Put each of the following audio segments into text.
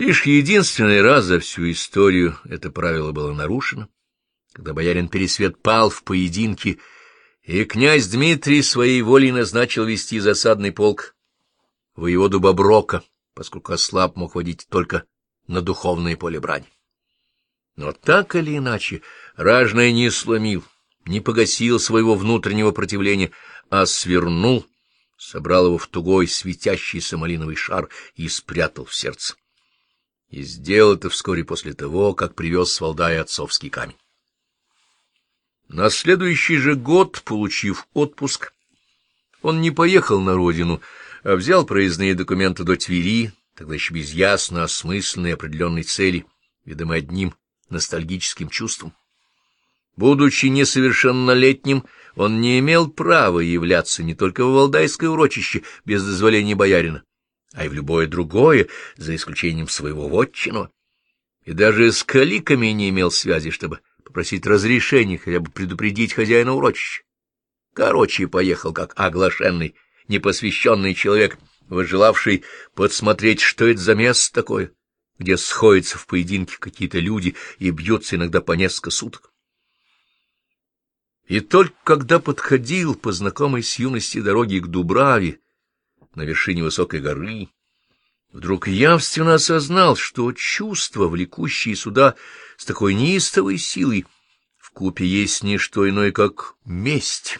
Лишь единственный раз за всю историю это правило было нарушено, когда боярин Пересвет пал в поединке, и князь Дмитрий своей волей назначил вести засадный полк воеводу Боброка, поскольку ослаб мог водить только на духовное поле брани. Но так или иначе, ражный не сломил, не погасил своего внутреннего противления, а свернул, собрал его в тугой светящийся малиновый шар и спрятал в сердце. И сделал это вскоре после того, как привез с Валдая отцовский камень. На следующий же год, получив отпуск, он не поехал на родину, а взял проездные документы до Твери, тогда еще без ясно осмысленной определенной цели, ведомой одним ностальгическим чувством. Будучи несовершеннолетним, он не имел права являться не только в Валдайское урочище без дозволения боярина, а и в любое другое, за исключением своего вотчинного. И даже с каликами не имел связи, чтобы попросить разрешения, хотя бы предупредить хозяина урочища. Короче, поехал как оглашенный, непосвященный человек, выжелавший подсмотреть, что это за место такое, где сходятся в поединке какие-то люди и бьются иногда по несколько суток. И только когда подходил по знакомой с юности дороге к Дубраве, на вершине высокой горы, вдруг явственно осознал, что чувства, влекущие сюда с такой неистовой силой, в купе есть не что иное, как месть.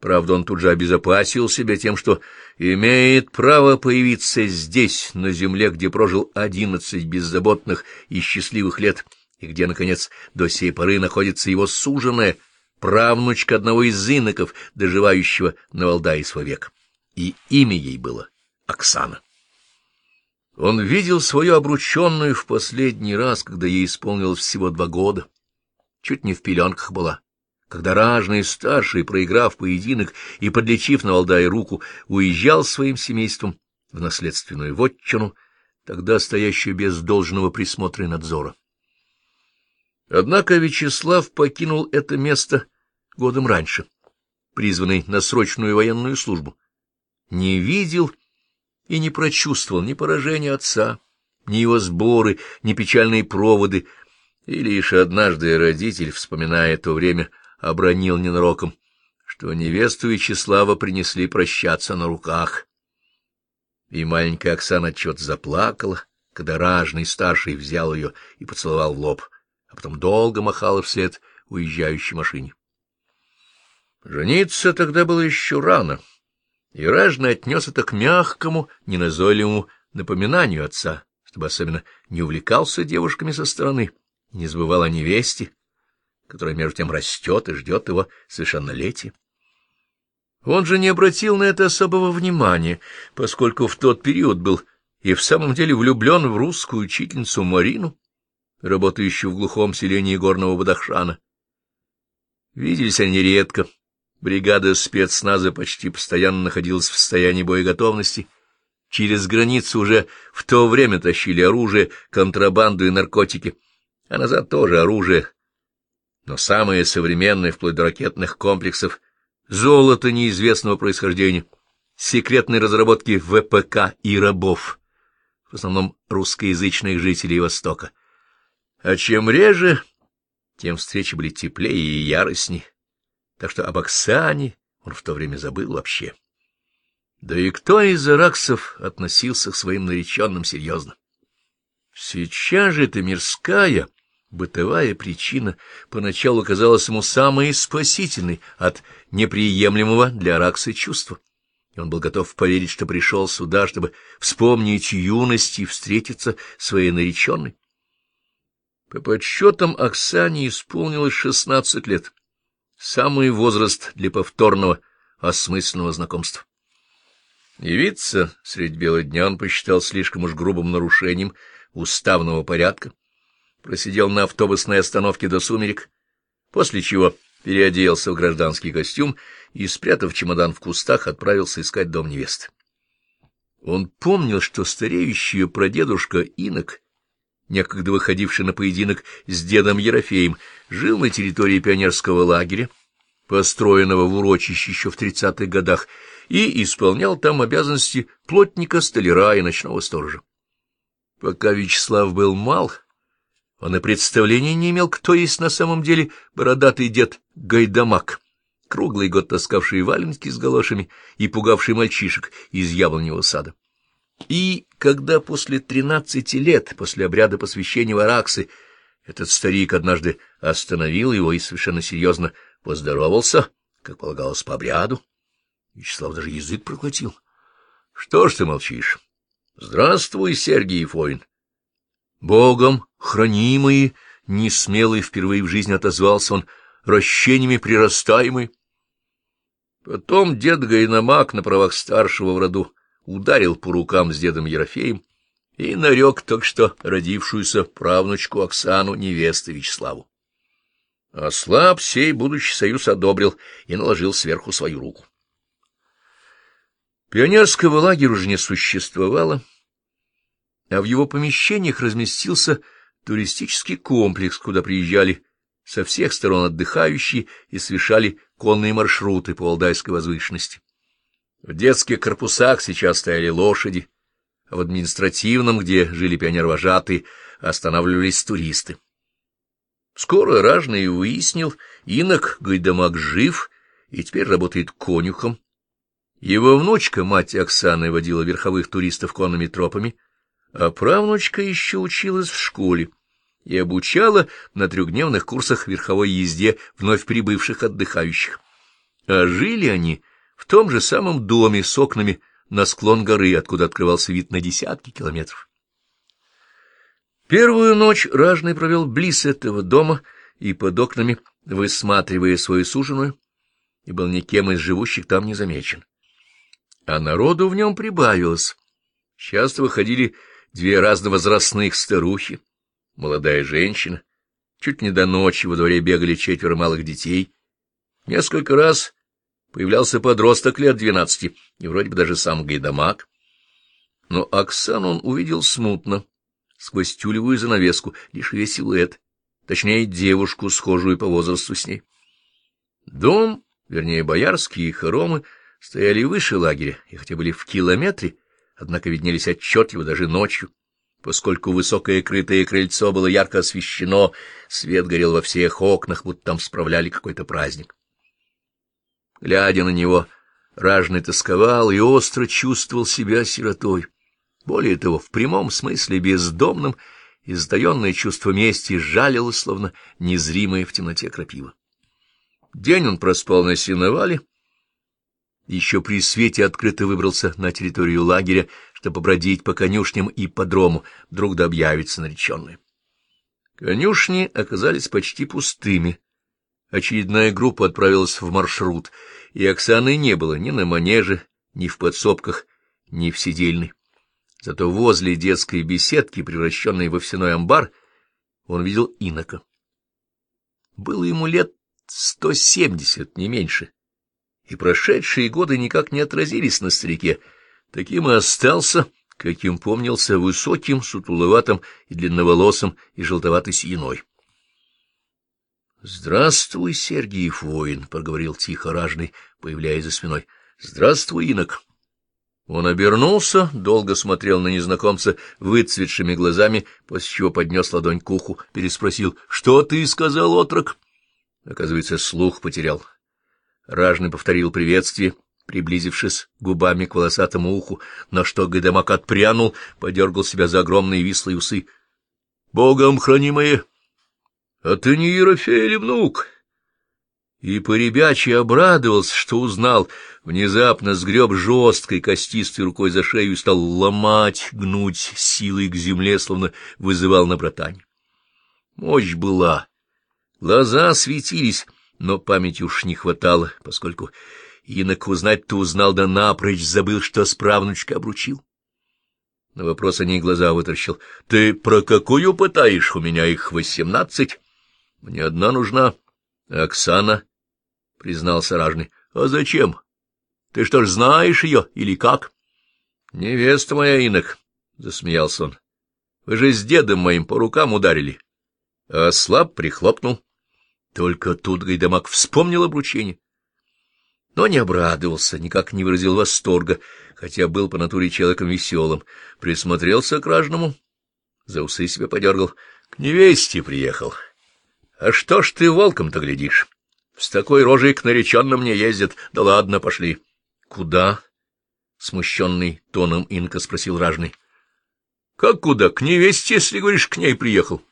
Правда, он тут же обезопасил себя тем, что имеет право появиться здесь, на земле, где прожил одиннадцать беззаботных и счастливых лет — и где, наконец, до сей поры находится его суженая, правнучка одного из иноков, доживающего на Валдаисва век. И имя ей было Оксана. Он видел свою обрученную в последний раз, когда ей исполнилось всего два года. Чуть не в пеленках была. Когда ражный старший, проиграв поединок и подлечив на Валдае руку, уезжал своим семейством в наследственную вотчину, тогда стоящую без должного присмотра и надзора. Однако Вячеслав покинул это место годом раньше, призванный на срочную военную службу. Не видел и не прочувствовал ни поражения отца, ни его сборы, ни печальные проводы, и лишь однажды родитель, вспоминая то время, обронил ненароком, что невесту Вячеслава принесли прощаться на руках. И маленькая Оксана отчет заплакала, когда ражный старший взял ее и поцеловал в лоб а потом долго махала вслед уезжающей машине. Жениться тогда было еще рано, и Ражный отнес это к мягкому, неназойливому напоминанию отца, чтобы особенно не увлекался девушками со стороны, не забывал о невесте, которая между тем растет и ждет его совершеннолетия. Он же не обратил на это особого внимания, поскольку в тот период был и в самом деле влюблен в русскую учительницу Марину, работающую в глухом селении горного Бадахшана. Виделись они редко. Бригада спецназа почти постоянно находилась в состоянии боеготовности. Через границу уже в то время тащили оружие, контрабанду и наркотики, а назад тоже оружие. Но самое современное, вплоть до ракетных комплексов, золото неизвестного происхождения, секретные разработки ВПК и рабов, в основном русскоязычных жителей Востока. А чем реже, тем встречи были теплее и яростней. Так что об Оксане он в то время забыл вообще. Да и кто из араксов относился к своим нареченным серьезно? Сейчас же эта мирская, бытовая причина поначалу казалась ему самой спасительной от неприемлемого для Аракса чувства. И он был готов поверить, что пришел сюда, чтобы вспомнить юность и встретиться своей нареченной. По подсчетам Оксане исполнилось шестнадцать лет. Самый возраст для повторного осмысленного знакомства. Явиться средь бела дня он посчитал слишком уж грубым нарушением уставного порядка, просидел на автобусной остановке до сумерек, после чего переоделся в гражданский костюм и, спрятав чемодан в кустах, отправился искать дом невесты. Он помнил, что стареющий прадедушка Инок некогда выходивший на поединок с дедом Ерофеем, жил на территории пионерского лагеря, построенного в урочище еще в тридцатых годах, и исполнял там обязанности плотника, столяра и ночного сторожа. Пока Вячеслав был мал, он и представления не имел, кто есть на самом деле бородатый дед Гайдамак, круглый год таскавший валенки с галошами и пугавший мальчишек из яблоневого сада. И когда после тринадцати лет, после обряда посвящения Вараксы, этот старик однажды остановил его и совершенно серьезно поздоровался, как полагалось по обряду, Вячеслав даже язык проглотил. — Что ж ты молчишь? — Здравствуй, Сергей Фойн. — Богом хранимый, несмелый впервые в жизни отозвался он, ращениями прирастаемый. Потом дед Гайнамак на правах старшего в роду ударил по рукам с дедом Ерофеем и нарек только что родившуюся правнучку Оксану невесты Вячеславу. А слаб сей будущий союз одобрил и наложил сверху свою руку. Пионерского лагеря уже не существовало, а в его помещениях разместился туристический комплекс, куда приезжали со всех сторон отдыхающие и совершали конные маршруты по Алдайской возвышенности. В детских корпусах сейчас стояли лошади, а в административном, где жили пионер-вожатые, останавливались туристы. Скоро ражный выяснил, инок Гайдамак жив и теперь работает конюхом, его внучка, мать Оксаны, водила верховых туристов конными тропами, а правнучка еще училась в школе и обучала на трехдневных курсах верховой езде вновь прибывших отдыхающих. А жили они в том же самом доме с окнами на склон горы, откуда открывался вид на десятки километров. Первую ночь Ражный провел близ этого дома и под окнами, высматривая свою суженую, и был никем из живущих там не замечен а народу в нем прибавилось. Часто выходили две разновозрастных старухи, молодая женщина, чуть не до ночи во дворе бегали четверо малых детей. Несколько раз появлялся подросток лет двенадцати, и вроде бы даже сам Гайдамак. Но Оксану он увидел смутно, сквозь тюлевую занавеску, лишь ее силуэт, точнее, девушку, схожую по возрасту с ней. Дом, вернее, боярские хоромы — стояли выше лагеря и хотя были в километре, однако виднелись отчетливо даже ночью. Поскольку высокое крытое крыльцо было ярко освещено, свет горел во всех окнах, будто там справляли какой-то праздник. Глядя на него, ражный тосковал и остро чувствовал себя сиротой. Более того, в прямом смысле бездомным, и сдаенное чувство мести жалило, словно незримое в темноте крапива. День он проспал на сеновале, еще при свете открыто выбрался на территорию лагеря, чтобы побродить по конюшням и по дрому, вдруг да объявится нареченные. Конюшни оказались почти пустыми. Очередная группа отправилась в маршрут, и Оксаны не было ни на манеже, ни в подсобках, ни в сидельной. Зато возле детской беседки, превращенной в овсяной амбар, он видел инока. Было ему лет сто семьдесят, не меньше и прошедшие годы никак не отразились на старике. Таким и остался, каким помнился, высоким, сутуловатым и длинноволосым и желтоватой сиеной. — Здравствуй, Сергий воин, — проговорил тихо ражный, появляясь за спиной. — Здравствуй, инок. Он обернулся, долго смотрел на незнакомца выцветшими глазами, после чего поднес ладонь к уху, переспросил. — Что ты сказал, отрок? Оказывается, слух потерял. Ражный повторил приветствие, приблизившись губами к волосатому уху, на что Гайдамак отпрянул, подергал себя за огромные вислые усы. — Богом хранимые! А ты не Ерофей или внук? И поребячий обрадовался, что узнал, внезапно сгреб жесткой костистой рукой за шею и стал ломать, гнуть силой к земле, словно вызывал на братань. Мощь была, глаза светились, но памяти уж не хватало, поскольку инок узнать-то узнал, да напрочь забыл, что справнучка обручил. На вопрос о ней глаза вытащил. — Ты про какую пытаешь? У меня их восемнадцать. — Мне одна нужна. — Оксана, — признался ражный. — А зачем? Ты что ж знаешь ее или как? — Невеста моя, инок, — засмеялся он. — Вы же с дедом моим по рукам ударили. А слаб прихлопнул. Только тут Гайдамак вспомнил обручение. Но не обрадовался, никак не выразил восторга, хотя был по натуре человеком веселым, присмотрелся к ражному За усы себе подергал. К невесте приехал. А что ж ты волком-то глядишь? С такой рожей к нареченным не ездят. Да ладно, пошли. Куда? Смущенный тоном инка спросил ражный. Как куда? К невесте, если говоришь, к ней приехал.